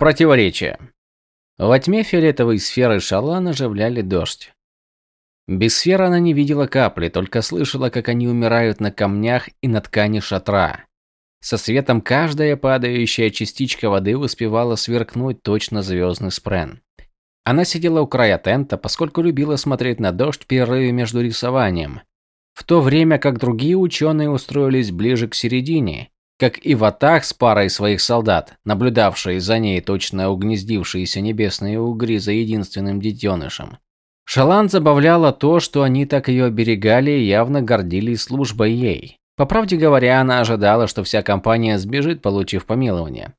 Противоречие. Во тьме фиолетовой сферы Шалан оживляли дождь. Без сферы она не видела капли, только слышала, как они умирают на камнях и на ткани шатра. Со светом каждая падающая частичка воды успевала сверкнуть точно звездный спрен. Она сидела у края тента, поскольку любила смотреть на дождь в перерыве между рисованием. В то время как другие ученые устроились ближе к середине, как и Ватах с парой своих солдат, наблюдавшие за ней точно угнездившиеся небесные угри за единственным детенышем. Шалан забавляло то, что они так ее оберегали и явно гордились службой ей. По правде говоря, она ожидала, что вся компания сбежит, получив помилование.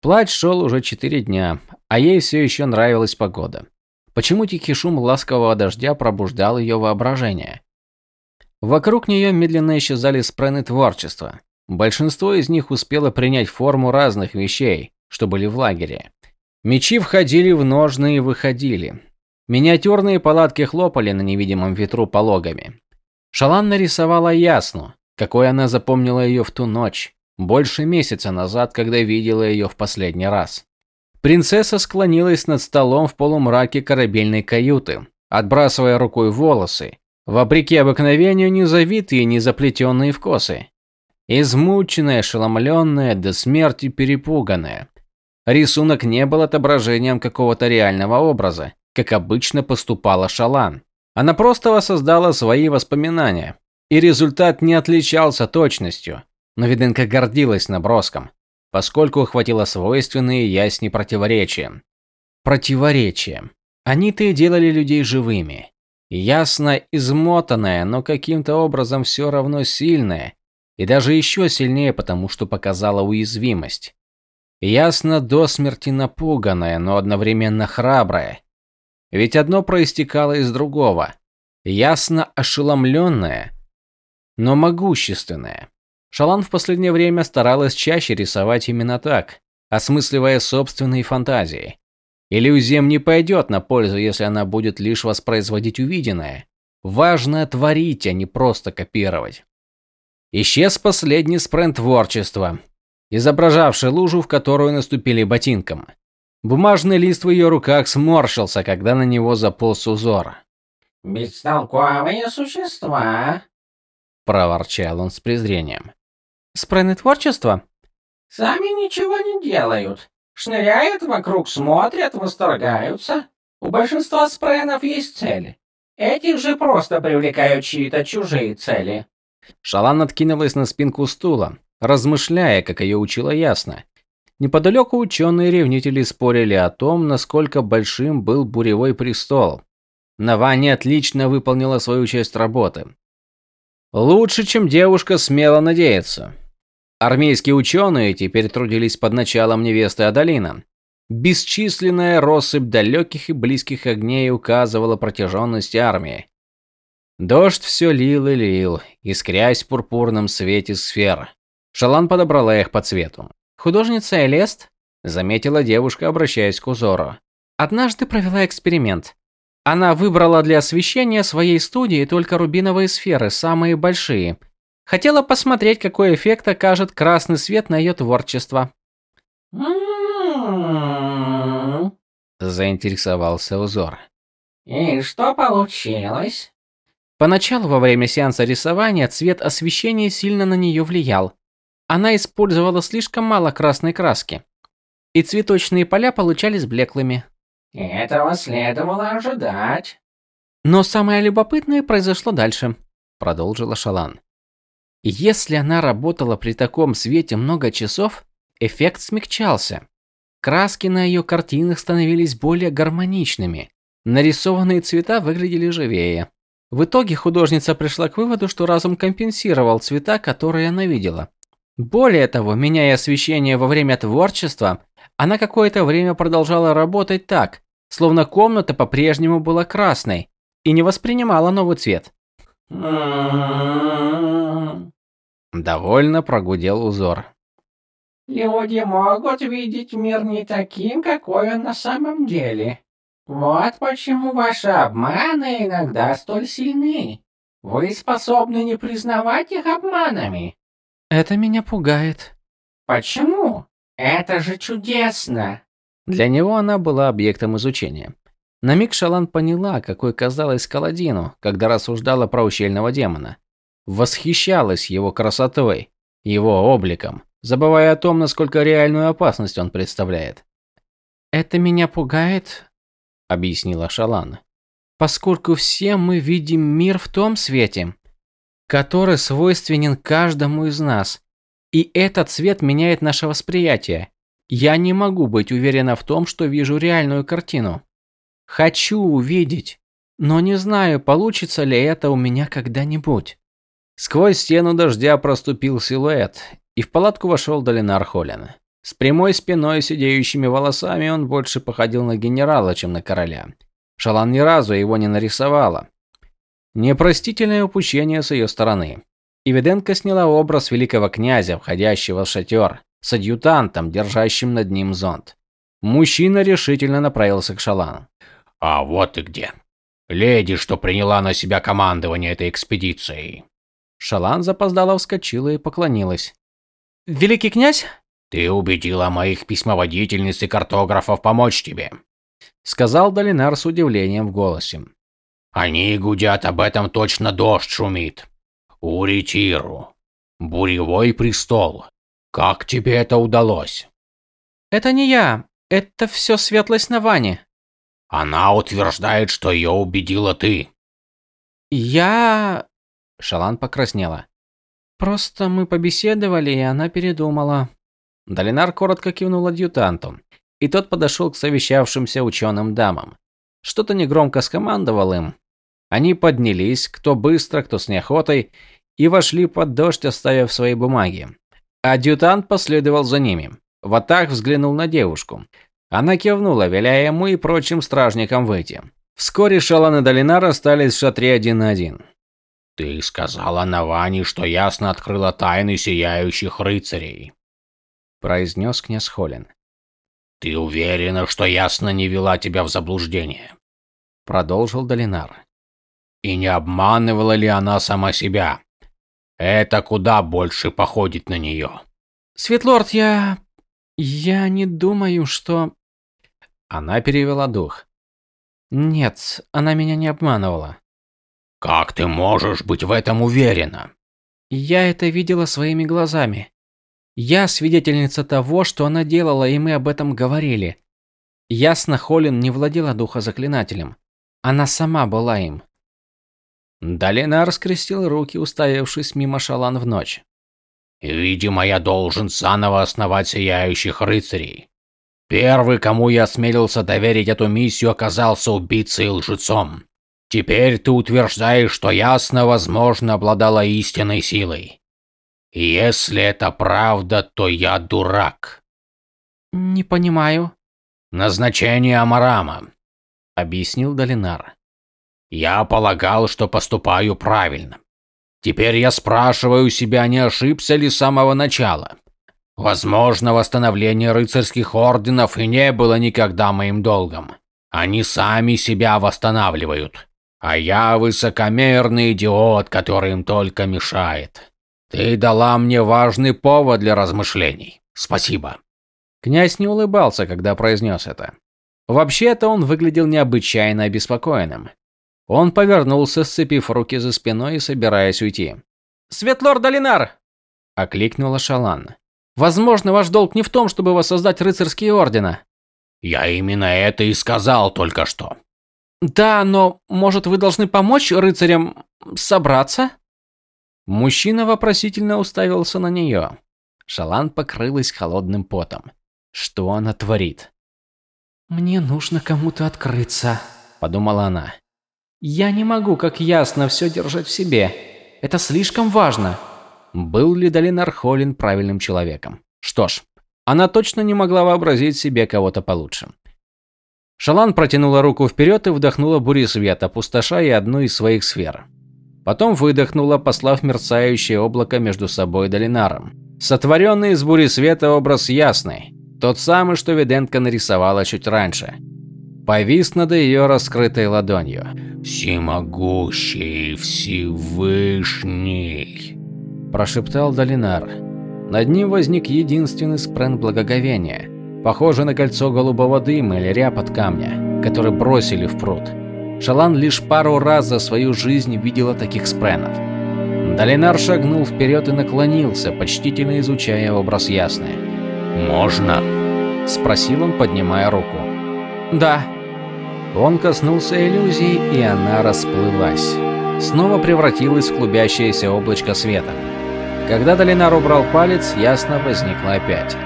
Плач шел уже четыре дня, а ей все еще нравилась погода. Почему тихий шум ласкового дождя пробуждал ее воображение? Вокруг нее медленно исчезали спрены творчества. Большинство из них успело принять форму разных вещей, что были в лагере. Мечи входили в ножны и выходили. Миниатюрные палатки хлопали на невидимом ветру пологами. Шалан нарисовала ясну, какой она запомнила ее в ту ночь, больше месяца назад, когда видела ее в последний раз. Принцесса склонилась над столом в полумраке корабельной каюты, отбрасывая рукой волосы, вопреки обыкновению не завитые, не заплетенные в косы. Измученная, ошеломленная, до смерти перепуганная. Рисунок не был отображением какого-то реального образа, как обычно поступала Шалан. Она просто воссоздала свои воспоминания, и результат не отличался точностью, но Виденко гордилась наброском, поскольку охватила свойственные ясни противоречия. Противоречия. Они-то и делали людей живыми. Ясно измотанная, но каким-то образом все равно сильная, и даже еще сильнее, потому что показала уязвимость. Ясно до смерти напуганная, но одновременно храбрая. Ведь одно проистекало из другого. Ясно ошеломленная, но могущественная. Шалан в последнее время старалась чаще рисовать именно так, осмысливая собственные фантазии. Иллюзиям не пойдет на пользу, если она будет лишь воспроизводить увиденное. Важно творить, а не просто копировать. Исчез последний спринт творчества, изображавший лужу, в которую наступили ботинком. Бумажный лист в ее руках сморщился, когда на него заполз узор. «Бестолковые существа!» – проворчал он с презрением. «Спрены творчества?» «Сами ничего не делают. Шныряют вокруг, смотрят, восторгаются. У большинства спренов есть цели. Этих же просто привлекают чьи-то чужие цели». Шалан откинулась на спинку стула, размышляя, как ее учила ясно. Неподалеку ученые-ревнители спорили о том, насколько большим был буревой престол. Навани отлично выполнила свою часть работы. Лучше, чем девушка смело надеяться. Армейские ученые теперь трудились под началом невесты Адалина. Бесчисленная россыпь далеких и близких огней указывала протяженность армии. Дождь все лил и лил, искрясь в пурпурном свете сфер. Шалан подобрала их по цвету. Художница Элест, заметила девушка, обращаясь к узору, однажды провела эксперимент. Она выбрала для освещения своей студии только рубиновые сферы, самые большие. Хотела посмотреть, какой эффект окажет красный свет на ее творчество. Заинтересовался узор. И что получилось? Поначалу во время сеанса рисования цвет освещения сильно на нее влиял. Она использовала слишком мало красной краски. И цветочные поля получались блеклыми. Этого следовало ожидать. Но самое любопытное произошло дальше, продолжила Шалан. Если она работала при таком свете много часов, эффект смягчался. Краски на ее картинах становились более гармоничными. Нарисованные цвета выглядели живее. В итоге художница пришла к выводу, что разум компенсировал цвета, которые она видела. Более того, меняя освещение во время творчества, она какое-то время продолжала работать так, словно комната по-прежнему была красной и не воспринимала новый цвет. Довольно прогудел узор. Люди могут видеть мир не таким, какой он на самом деле. Вот почему ваши обманы иногда столь сильны. Вы способны не признавать их обманами. Это меня пугает. Почему? Это же чудесно. Для него она была объектом изучения. На миг Шалан поняла, какой казалась Каладину, когда рассуждала про ущельного демона. Восхищалась его красотой, его обликом, забывая о том, насколько реальную опасность он представляет. «Это меня пугает», — объяснила Шалан, «поскольку все мы видим мир в том свете, который свойственен каждому из нас, и этот свет меняет наше восприятие. Я не могу быть уверена в том, что вижу реальную картину. Хочу увидеть, но не знаю, получится ли это у меня когда-нибудь. Сквозь стену дождя проступил силуэт, и в палатку вошел Долинар Холлин. С прямой спиной и сидеющими волосами он больше походил на генерала, чем на короля. Шалан ни разу его не нарисовала. Непростительное упущение с ее стороны. Ивиденко сняла образ великого князя, входящего в шатер, с адъютантом, держащим над ним зонт. Мужчина решительно направился к Шалану. «А вот и где. Леди, что приняла на себя командование этой экспедицией». Шалан запоздало вскочила и поклонилась. «Великий князь?» «Ты убедила моих письмоводительниц и картографов помочь тебе», — сказал Долинар с удивлением в голосе. «Они гудят об этом точно дождь шумит. Уритиру. Буревой престол. Как тебе это удалось?» «Это не я. Это все светлость на Ване. Она утверждает, что ее убедила ты. Я... Шалан покраснела. Просто мы побеседовали, и она передумала. Долинар коротко кивнул адъютанту, и тот подошел к совещавшимся ученым дамам. Что-то негромко скомандовал им. Они поднялись, кто быстро, кто с неохотой, и вошли под дождь, оставив свои бумаги. Адъютант последовал за ними. Ватах взглянул на девушку. Она кивнула, веля ему и прочим стражникам выйти. Вскоре Шалан и Долинар остались в шатре один на один. «Ты сказала Навани, что ясно открыла тайны сияющих рыцарей», – произнес князь Холин. «Ты уверена, что ясно не вела тебя в заблуждение?» – продолжил Долинар. «И не обманывала ли она сама себя? Это куда больше походит на нее». «Светлорд, я... я не думаю, что...» Она перевела дух. Нет, она меня не обманывала. Как ты можешь быть в этом уверена? Я это видела своими глазами. Я свидетельница того, что она делала, и мы об этом говорили. Ясно, Холин не владела духозаклинателем. Она сама была им. Долинар скрестил руки, уставившись мимо шалан в ночь. «Видимо, я должен заново основать сияющих рыцарей. Первый, кому я осмелился доверить эту миссию, оказался убийцей и лжецом. Теперь ты утверждаешь, что ясно, возможно, обладала истинной силой. Если это правда, то я дурак. Не понимаю. Назначение Амарама, объяснил Долинар. Я полагал, что поступаю правильно. Теперь я спрашиваю себя, не ошибся ли с самого начала. Возможно, восстановление рыцарских орденов и не было никогда моим долгом. Они сами себя восстанавливают. А я высокомерный идиот, который им только мешает. Ты дала мне важный повод для размышлений. Спасибо. Князь не улыбался, когда произнес это. Вообще-то он выглядел необычайно обеспокоенным. Он повернулся, сцепив руки за спиной и собираясь уйти. «Светлор Долинар!» – окликнула Шалан. Возможно, ваш долг не в том, чтобы воссоздать рыцарские ордена. Я именно это и сказал только что. Да, но, может, вы должны помочь рыцарям собраться? Мужчина вопросительно уставился на нее. Шалан покрылась холодным потом. Что она творит? Мне нужно кому-то открыться, подумала она. Я не могу как ясно все держать в себе. Это слишком важно. Был ли Долинар Холлин правильным человеком? Что ж, она точно не могла вообразить себе кого-то получше. Шалан протянула руку вперед и вдохнула бури света, опустошая одну из своих сфер. Потом выдохнула, послав мерцающее облако между собой и Долинаром. Сотворенный из бури света образ ясный, тот самый, что Виденко нарисовала чуть раньше. Повис над ее раскрытой ладонью. «Всемогущий Всевышний!» прошептал Долинар. Над ним возник единственный спрен благоговения. похожий на кольцо голубого дыма или ряб от камня, который бросили в пруд. Шалан лишь пару раз за свою жизнь видела таких спренов. Долинар шагнул вперед и наклонился, почтительно изучая образ ясный. «Можно?» – спросил он, поднимая руку. «Да». Он коснулся иллюзии, и она расплылась. Снова превратилась в клубящееся облачко света. Когда Долинар убрал палец, ясно возникла опять.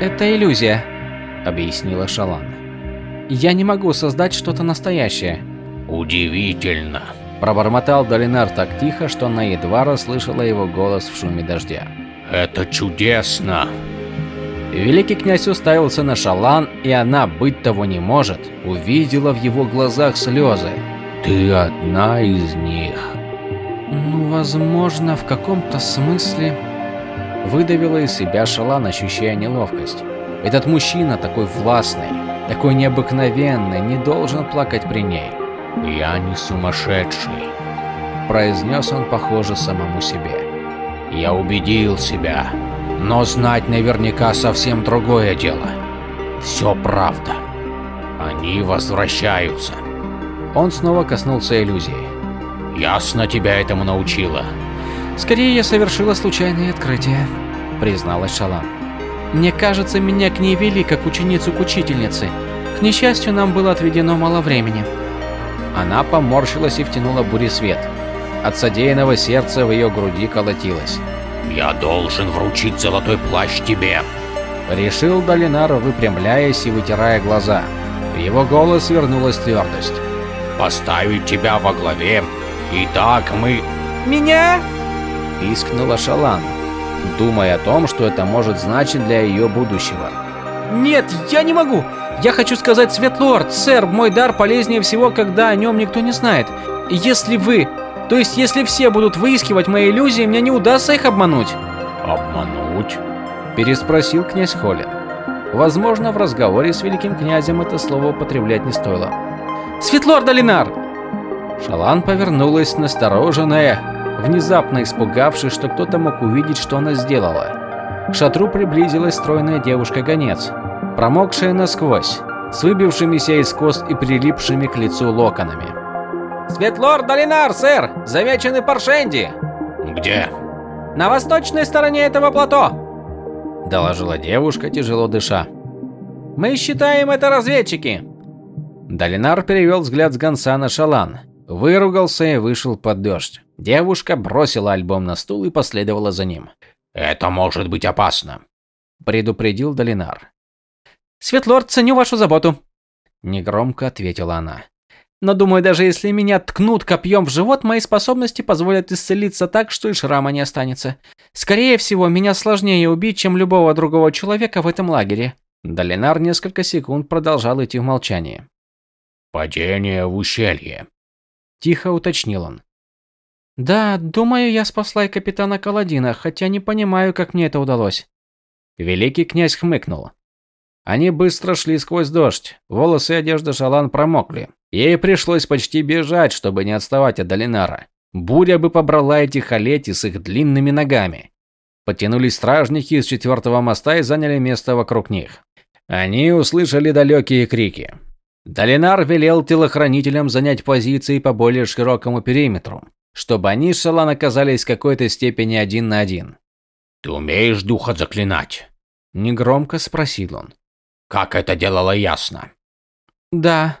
«Это иллюзия», — объяснила Шалан. «Я не могу создать что-то настоящее». «Удивительно», — пробормотал Долинар так тихо, что она едва расслышала его голос в шуме дождя. «Это чудесно!» Великий князь уставился на Шалан, и она, быть того не может, увидела в его глазах слезы. «Ты одна из них». «Ну, возможно, в каком-то смысле...» Выдавила из себя Шалан, ощущая неловкость. Этот мужчина такой властный, такой необыкновенный, не должен плакать при ней. «Я не сумасшедший», – произнес он, похоже, самому себе. «Я убедил себя, но знать наверняка совсем другое дело. Все правда. Они возвращаются». Он снова коснулся иллюзии. «Ясно тебя этому научила». «Скорее я совершила случайное открытие», — призналась Шалам. «Мне кажется, меня к ней вели как ученицу к учительнице. К несчастью, нам было отведено мало времени». Она поморщилась и втянула свет. От содеянного сердца в ее груди колотилось. «Я должен вручить золотой плащ тебе», — решил Долинар, выпрямляясь и вытирая глаза. В его голос вернулась твердость. «Поставить тебя во главе. И так мы...» «Меня?» — пискнула Шалан, думая о том, что это может значить для ее будущего. «Нет, я не могу! Я хочу сказать, Светлорд, сэр, мой дар полезнее всего, когда о нем никто не знает. Если вы то есть, если все будут выискивать мои иллюзии, мне не удастся их обмануть. Обмануть? Переспросил князь Холин. Возможно, в разговоре с великим князем это слово употреблять не стоило. Светлор Долинар! Шалан повернулась настороженная, внезапно испугавшись, что кто-то мог увидеть, что она сделала. К шатру приблизилась стройная девушка-гонец, промокшая насквозь, с выбившимися из кос и прилипшими к лицу локонами. Светлор Долинар, сэр! Замечены Паршенди!» «Где?» «На восточной стороне этого плато!» Доложила девушка, тяжело дыша. «Мы считаем это разведчики!» Долинар перевел взгляд с гонца на Шалан, выругался и вышел под дождь. Девушка бросила альбом на стул и последовала за ним. «Это может быть опасно», – предупредил Долинар. «Светлорд, ценю вашу заботу», – негромко ответила она. Но думаю, даже если меня ткнут копьем в живот, мои способности позволят исцелиться так, что и шрама не останется. Скорее всего, меня сложнее убить, чем любого другого человека в этом лагере. Долинар несколько секунд продолжал идти в молчании. «Падение в ущелье», – тихо уточнил он. «Да, думаю, я спасла и капитана Каладина, хотя не понимаю, как мне это удалось». Великий князь хмыкнул. Они быстро шли сквозь дождь. Волосы и одежда Шалан промокли. Ей пришлось почти бежать, чтобы не отставать от Долинара. Буря бы побрала этих олети с их длинными ногами. Потянулись стражники из четвертого моста и заняли место вокруг них. Они услышали далекие крики. Долинар велел телохранителям занять позиции по более широкому периметру, чтобы они с Шалан оказались в какой-то степени один на один. «Ты умеешь духа заклинать?» – негромко спросил он. Как это делала ясно? Да,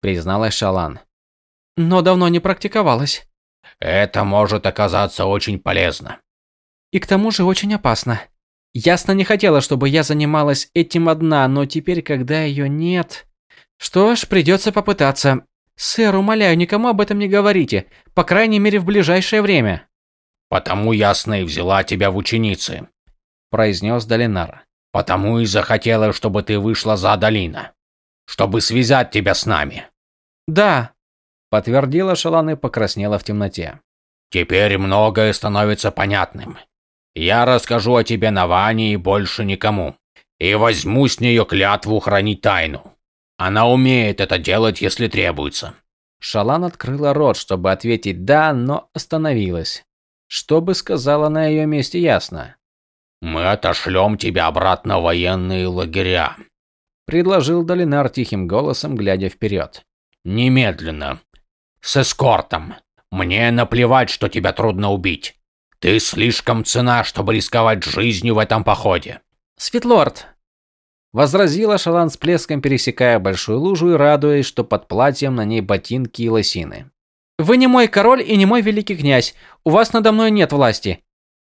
призналась Шалан. Но давно не практиковалась. Это может оказаться очень полезно. И к тому же очень опасно. Ясно не хотела, чтобы я занималась этим одна, но теперь, когда ее нет... Что ж, придется попытаться. Сэр, умоляю, никому об этом не говорите. По крайней мере, в ближайшее время. Потому ясно и взяла тебя в ученицы, произнес Долинар. Потому и захотела, чтобы ты вышла за Адалина. Чтобы связать тебя с нами. Да, подтвердила Шалан и покраснела в темноте. Теперь многое становится понятным. Я расскажу о тебе Наване и больше никому. И возьму с нее клятву хранить тайну. Она умеет это делать, если требуется. Шалан открыла рот, чтобы ответить «да», но остановилась. Что бы сказала на ее месте ясно? Мы отошлем тебя обратно в военные лагеря, предложил Долинар тихим голосом, глядя вперед. Немедленно. С эскортом. Мне наплевать, что тебя трудно убить. Ты слишком цена, чтобы рисковать жизнью в этом походе. Светлорд, возразила Шалан с плеском, пересекая большую лужу и радуясь, что под платьем на ней ботинки и лосины. Вы не мой король и не мой великий князь. У вас надо мной нет власти.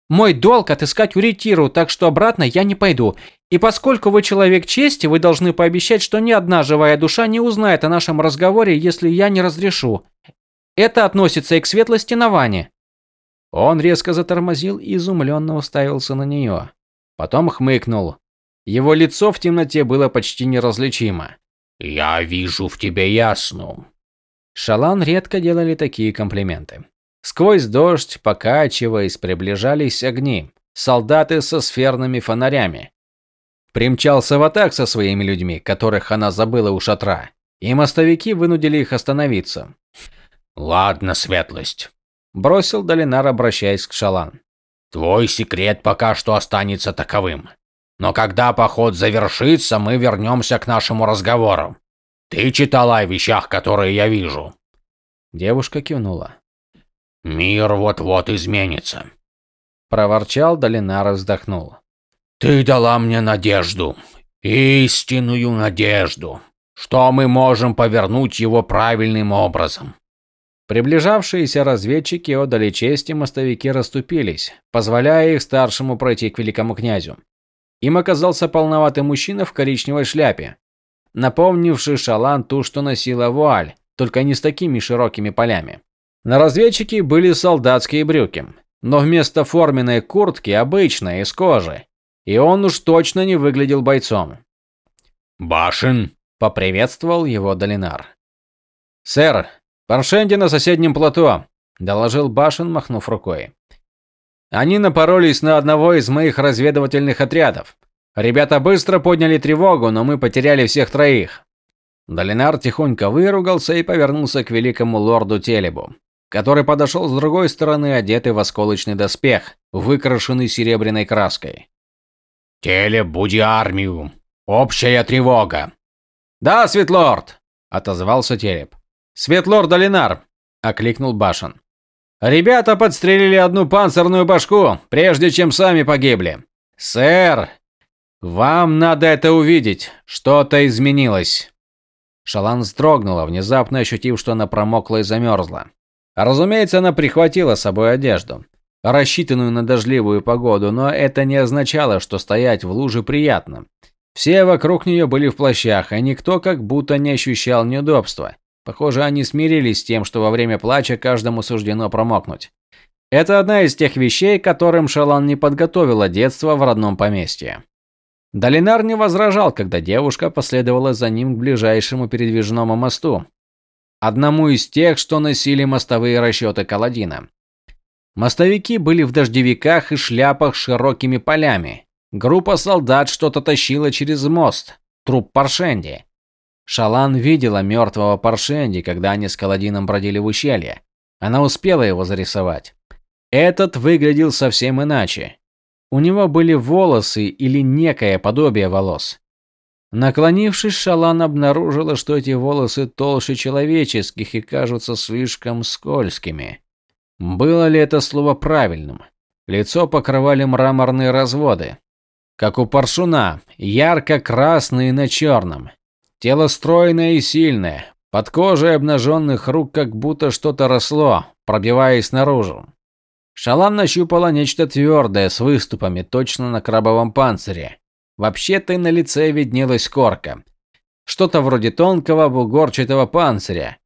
Мой долг отыскать Уритиру, так что обратно я не пойду. И поскольку вы человек чести, вы должны пообещать, что ни одна живая душа не узнает о нашем разговоре, если я не разрешу. Это относится и к светлости Навани. Он резко затормозил и изумленно уставился на нее. Потом хмыкнул. Его лицо в темноте было почти неразличимо. «Я вижу в тебе ясну». Шалан редко делали такие комплименты. Сквозь дождь, покачиваясь, приближались огни. Солдаты со сферными фонарями. Примчался Ватак со своими людьми, которых она забыла у шатра. И мостовики вынудили их остановиться. «Ладно, светлость», – бросил Долинар, обращаясь к Шалан. «Твой секрет пока что останется таковым. Но когда поход завершится, мы вернемся к нашему разговору. Ты читала о вещах, которые я вижу?» Девушка кивнула. «Мир вот-вот изменится», – проворчал Долинар и вздохнул. «Ты дала мне надежду, истинную надежду, что мы можем повернуть его правильным образом. Приближавшиеся разведчики отдали честь, и мостовики расступились, позволяя их старшему пройти к великому князю. Им оказался полноватый мужчина в коричневой шляпе, напомнивший шалан ту, что носила вуаль, только не с такими широкими полями. На разведчике были солдатские брюки, но вместо форменной куртки обычная из кожи, и он уж точно не выглядел бойцом. «Башен!» – поприветствовал его Долинар. «Сэр, Паршенди на соседнем плато», – доложил Башен, махнув рукой. «Они напоролись на одного из моих разведывательных отрядов. Ребята быстро подняли тревогу, но мы потеряли всех троих». Долинар тихонько выругался и повернулся к великому лорду Телебу, который подошел с другой стороны, одетый в осколочный доспех, выкрашенный серебряной краской. «Телеб, буди армию! Общая тревога!» «Да, Светлорд!» – отозвался Телеб. «Светлорд Долинар!» – окликнул Башен. «Ребята подстрелили одну панцирную башку, прежде чем сами погибли. Сэр, вам надо это увидеть. Что-то изменилось». Шалан вздрогнула, внезапно ощутив, что она промокла и замерзла. Разумеется, она прихватила с собой одежду, рассчитанную на дождливую погоду, но это не означало, что стоять в луже приятно. Все вокруг нее были в плащах, а никто как будто не ощущал неудобства. Похоже, они смирились с тем, что во время плача каждому суждено промокнуть. Это одна из тех вещей, которым Шалан не подготовила детство в родном поместье. Долинар не возражал, когда девушка последовала за ним к ближайшему передвижному мосту. Одному из тех, что носили мостовые расчеты Каладина. Мостовики были в дождевиках и шляпах с широкими полями. Группа солдат что-то тащила через мост. Труп Паршенди. Шалан видела мертвого Паршенди, когда они с Каладином бродили в ущелье. Она успела его зарисовать. Этот выглядел совсем иначе. У него были волосы или некое подобие волос. Наклонившись, Шалан обнаружила, что эти волосы толще человеческих и кажутся слишком скользкими. Было ли это слово правильным? Лицо покрывали мраморные разводы. Как у паршуна, ярко-красные на черном. Тело стройное и сильное. Под кожей обнаженных рук как будто что-то росло, пробиваясь наружу. Шалан нащупала нечто твердое с выступами, точно на крабовом панцире. Вообще-то на лице виднелась корка. Что-то вроде тонкого бугорчатого панциря,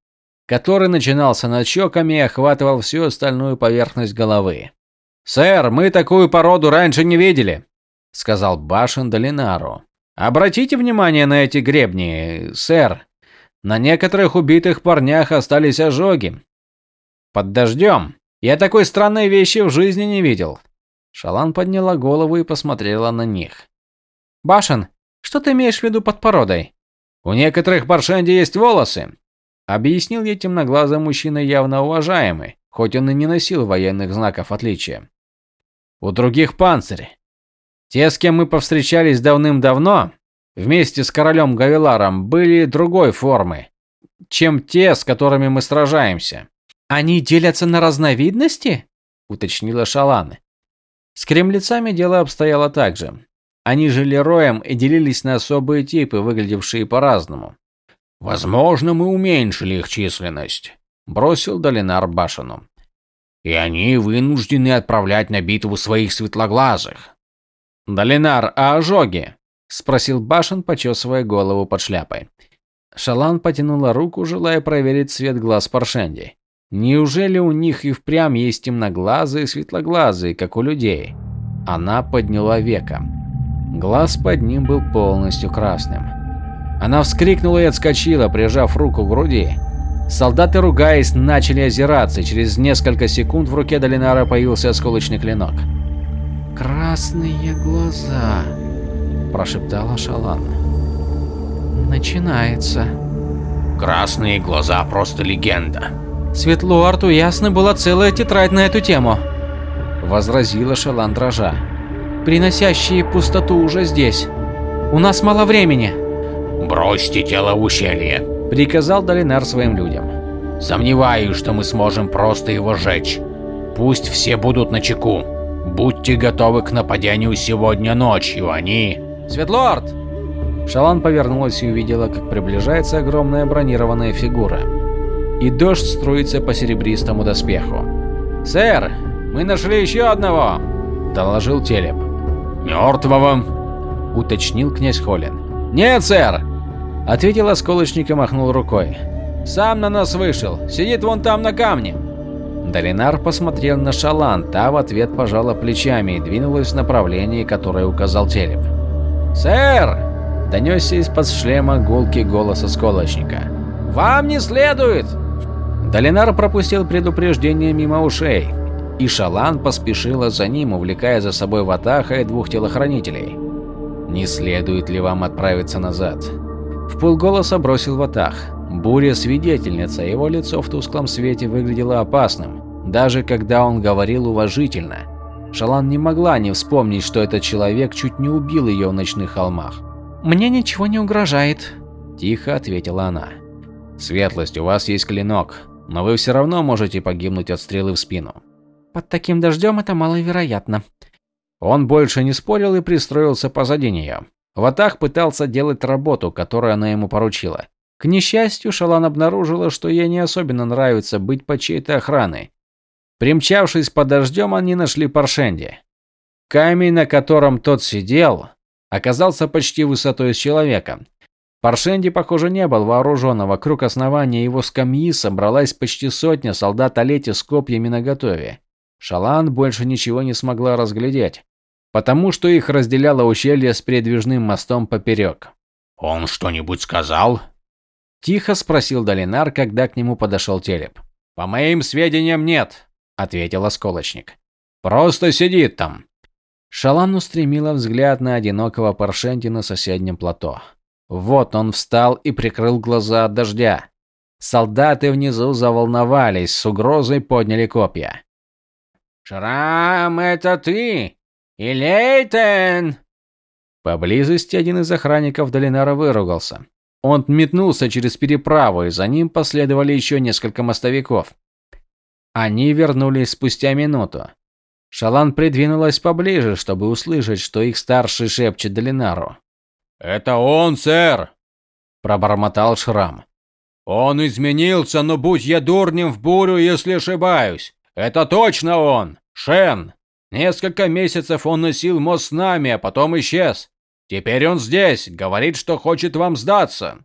который начинался над щеками и охватывал всю остальную поверхность головы. «Сэр, мы такую породу раньше не видели», — сказал Башен Долинару. Обратите внимание на эти гребни, сэр. На некоторых убитых парнях остались ожоги. Под дождем. Я такой странной вещи в жизни не видел. Шалан подняла голову и посмотрела на них. Башен, что ты имеешь в виду под породой? У некоторых паршенди есть волосы, объяснил ей темноглазый мужчина явно уважаемый, хоть он и не носил военных знаков отличия. У других панцирь. Те, с кем мы повстречались давным-давно, вместе с королем Гавиларом, были другой формы, чем те, с которыми мы сражаемся. Они делятся на разновидности? уточнила Шалан. С кремлецами дело обстояло так же. Они жили роем и делились на особые типы, выглядевшие по-разному. Возможно, мы уменьшили их численность, бросил Долинар Башину. И они вынуждены отправлять на битву своих светлоглазых. Долинар, а ожоги? спросил Башин, почесывая голову под шляпой. Шалан потянула руку, желая проверить цвет глаз Паршенди. Неужели у них и впрямь есть темноглазые и светлоглазые, как у людей? Она подняла века. Глаз под ним был полностью красным. Она вскрикнула и отскочила, прижав руку к груди. Солдаты, ругаясь, начали озираться, через несколько секунд в руке Долинара появился осколочный клинок. «Красные глаза», – прошептала Шалан. «Начинается». «Красные глаза – просто легенда». «Светлуарту ясно была целая тетрадь на эту тему», – возразила Шалан дрожа. «Приносящие пустоту уже здесь. У нас мало времени». «Бросьте тело в ущелье», – приказал Долинар своим людям. «Сомневаюсь, что мы сможем просто его сжечь. Пусть все будут на чеку. Будьте готовы к нападению сегодня ночью, они...» «Светлорд!» Шалан повернулась и увидела, как приближается огромная бронированная фигура. И дождь струится по серебристому доспеху. «Сэр, мы нашли еще одного!» – доложил Телеп. «Мертвого?» – уточнил князь Холин. «Нет, сэр!» – ответил осколочник и махнул рукой. «Сам на нас вышел, сидит вон там на камне!» Долинар посмотрел на Шалан, та в ответ пожала плечами и двинулась в направлении, которое указал Телеп. «Сэр!» – донесся из-под шлема гулкий голос осколочника. «Вам не следует!» Долинар пропустил предупреждение мимо ушей, и Шалан поспешила за ним, увлекая за собой Ватаха и двух телохранителей. «Не следует ли вам отправиться назад?» В полголоса бросил Ватах. Буря свидетельница, его лицо в тусклом свете выглядело опасным, даже когда он говорил уважительно. Шалан не могла не вспомнить, что этот человек чуть не убил ее в ночных холмах. «Мне ничего не угрожает», – тихо ответила она. «Светлость, у вас есть клинок, но вы все равно можете погибнуть от стрелы в спину». «Под таким дождем это маловероятно». Он больше не спорил и пристроился позади нее. Ватах пытался делать работу, которую она ему поручила. К несчастью, Шалан обнаружила, что ей не особенно нравится быть под чьей-то охраной. Примчавшись под дождем, они нашли Паршенди. Камень, на котором тот сидел, оказался почти высотой с человека. Паршенди, похоже, не был вооружен, а вокруг основания его скамьи собралась почти сотня солдат Олети с копьями наготове. Шалан больше ничего не смогла разглядеть, потому что их разделяло ущелье с передвижным мостом поперек. «Он что-нибудь сказал?» Тихо спросил Долинар, когда к нему подошел Телеп. «По моим сведениям, нет», — ответил осколочник. «Просто сидит там». Шалан устремила взгляд на одинокого Паршенти на соседнем плато. Вот он встал и прикрыл глаза от дождя. Солдаты внизу заволновались, с угрозой подняли копья. «Шрам, это ты? Илейтен?» Поблизости один из охранников Долинара выругался. Он метнулся через переправу, и за ним последовали еще несколько мостовиков. Они вернулись спустя минуту. Шалан придвинулась поближе, чтобы услышать, что их старший шепчет Долинару. «Это он, сэр!» – пробормотал Шрам. «Он изменился, но будь я дурнем в бурю, если ошибаюсь. Это точно он! Шен! Несколько месяцев он носил мост с нами, а потом исчез. Теперь он здесь, говорит, что хочет вам сдаться.